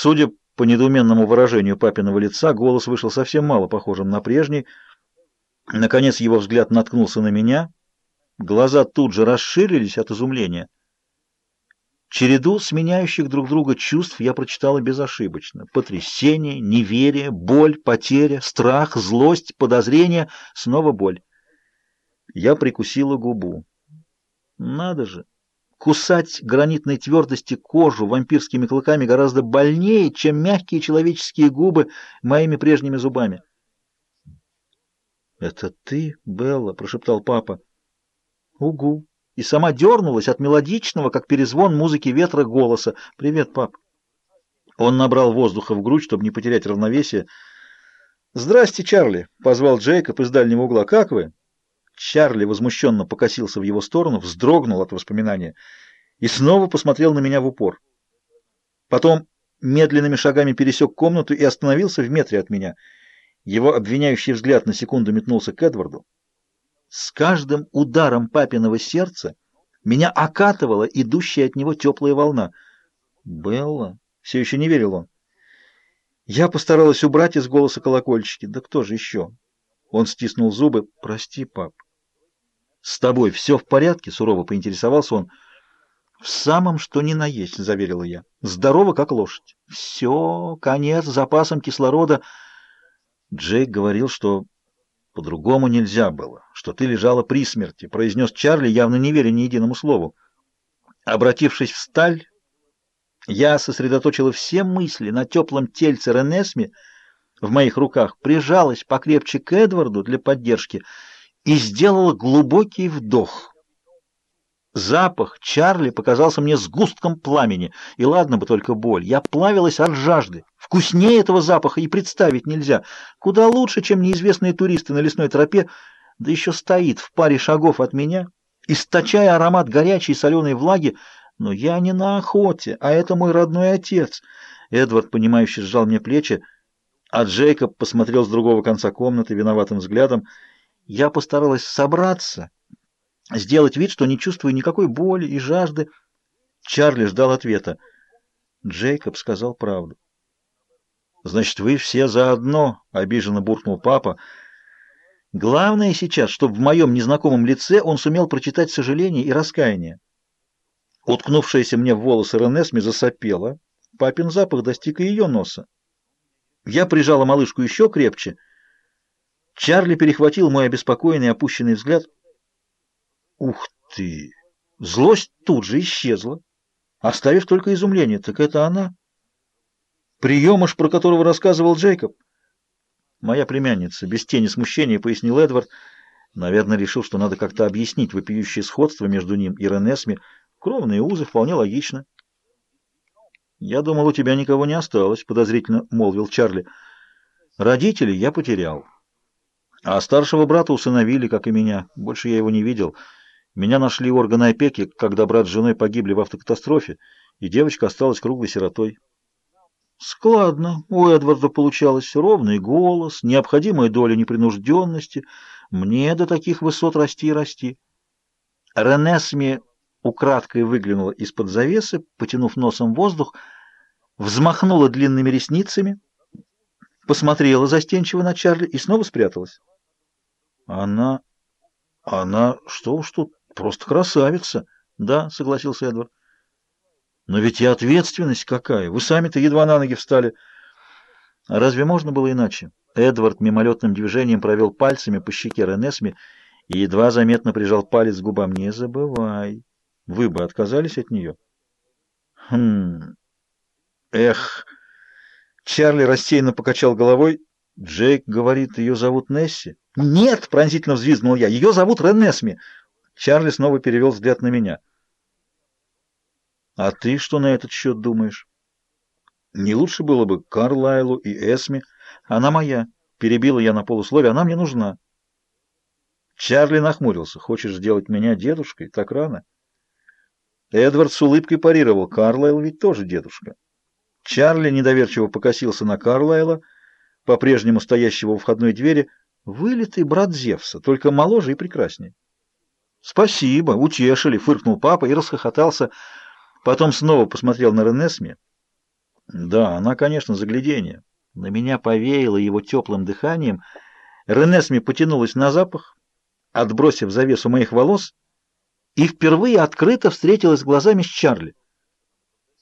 Судя по недоуменному выражению папиного лица, голос вышел совсем мало похожим на прежний. Наконец его взгляд наткнулся на меня. Глаза тут же расширились от изумления. Череду сменяющих друг друга чувств я прочитала безошибочно. Потрясение, неверие, боль, потеря, страх, злость, подозрение, снова боль. Я прикусила губу. Надо же! Кусать гранитной твердости кожу вампирскими клыками гораздо больнее, чем мягкие человеческие губы моими прежними зубами. «Это ты, Белла?» — прошептал папа. «Угу!» И сама дернулась от мелодичного, как перезвон музыки ветра, голоса. «Привет, пап!» Он набрал воздуха в грудь, чтобы не потерять равновесие. «Здрасте, Чарли!» — позвал Джейкоб из дальнего угла. «Как вы?» Чарли возмущенно покосился в его сторону, вздрогнул от воспоминания и снова посмотрел на меня в упор. Потом медленными шагами пересек комнату и остановился в метре от меня. Его обвиняющий взгляд на секунду метнулся к Эдварду. С каждым ударом папиного сердца меня окатывала идущая от него теплая волна. «Белла?» — все еще не верил он. Я постаралась убрать из голоса колокольчики. Да кто же еще? Он стиснул зубы. «Прости, пап». «С тобой все в порядке?» — сурово поинтересовался он. «В самом что ни на есть», — заверила я. «Здорово, как лошадь». «Все, конец запасом кислорода». Джейк говорил, что по-другому нельзя было, что ты лежала при смерти, — произнес Чарли, явно не веря ни единому слову. Обратившись в сталь, я сосредоточила все мысли на теплом тельце Ренесми в моих руках, прижалась покрепче к Эдварду для поддержки — и сделала глубокий вдох. Запах Чарли показался мне сгустком пламени, и ладно бы только боль. Я плавилась от жажды. Вкуснее этого запаха и представить нельзя. Куда лучше, чем неизвестные туристы на лесной тропе, да еще стоит в паре шагов от меня, источая аромат горячей соленой влаги, но я не на охоте, а это мой родной отец. Эдвард, понимающе сжал мне плечи, а Джейкоб посмотрел с другого конца комнаты виноватым взглядом. Я постаралась собраться, сделать вид, что не чувствую никакой боли и жажды. Чарли ждал ответа. Джейкоб сказал правду. «Значит, вы все заодно», — обиженно буркнул папа. «Главное сейчас, чтобы в моем незнакомом лице он сумел прочитать сожаление и раскаяние». Уткнувшаяся мне в волосы Ренесми засопела. Папин запах достиг и ее носа. Я прижала малышку еще крепче — Чарли перехватил мой обеспокоенный опущенный взгляд. Ух ты! Злость тут же исчезла, оставив только изумление. Так это она? Приемыш, про которого рассказывал Джейкоб? Моя племянница, без тени смущения, пояснил Эдвард. Наверное, решил, что надо как-то объяснить вопиющее сходство между ним и Ренесми. Кровные узы вполне логично. «Я думал, у тебя никого не осталось», — подозрительно молвил Чарли. «Родителей я потерял». А старшего брата усыновили, как и меня. Больше я его не видел. Меня нашли органы опеки, когда брат с женой погибли в автокатастрофе, и девочка осталась круглой сиротой. Складно. У Эдварда получалось ровный голос, необходимая доля непринужденности. Мне до таких высот расти и расти. Ренесми украдкой выглянула из-под завесы, потянув носом воздух, взмахнула длинными ресницами, посмотрела застенчиво на Чарли и снова спряталась. Она... она... что уж тут, просто красавица. Да, согласился Эдвард. Но ведь и ответственность какая. Вы сами-то едва на ноги встали. А разве можно было иначе? Эдвард мимолетным движением провел пальцами по щеке Ренесми и едва заметно прижал палец к губам. Не забывай. Вы бы отказались от нее? Хм... Эх... Чарли рассеянно покачал головой. Джейк говорит, ее зовут Несси. «Нет!» — пронзительно взвизгнул я. «Ее зовут Ренесми!» Чарли снова перевел взгляд на меня. «А ты что на этот счет думаешь?» «Не лучше было бы Карлайлу и Эсми. Она моя». Перебила я на полусловие. «Она мне нужна». Чарли нахмурился. «Хочешь сделать меня дедушкой? Так рано?» Эдвард с улыбкой парировал. «Карлайл ведь тоже дедушка». Чарли недоверчиво покосился на Карлайла, по-прежнему стоящего у входной двери, Вылитый брат Зевса, только моложе и прекраснее. «Спасибо, утешили», — фыркнул папа и расхохотался. Потом снова посмотрел на Ренесме. Да, она, конечно, загляденье. На меня повеяло его теплым дыханием. Ренесми потянулась на запах, отбросив завесу моих волос, и впервые открыто встретилась глазами с Чарли.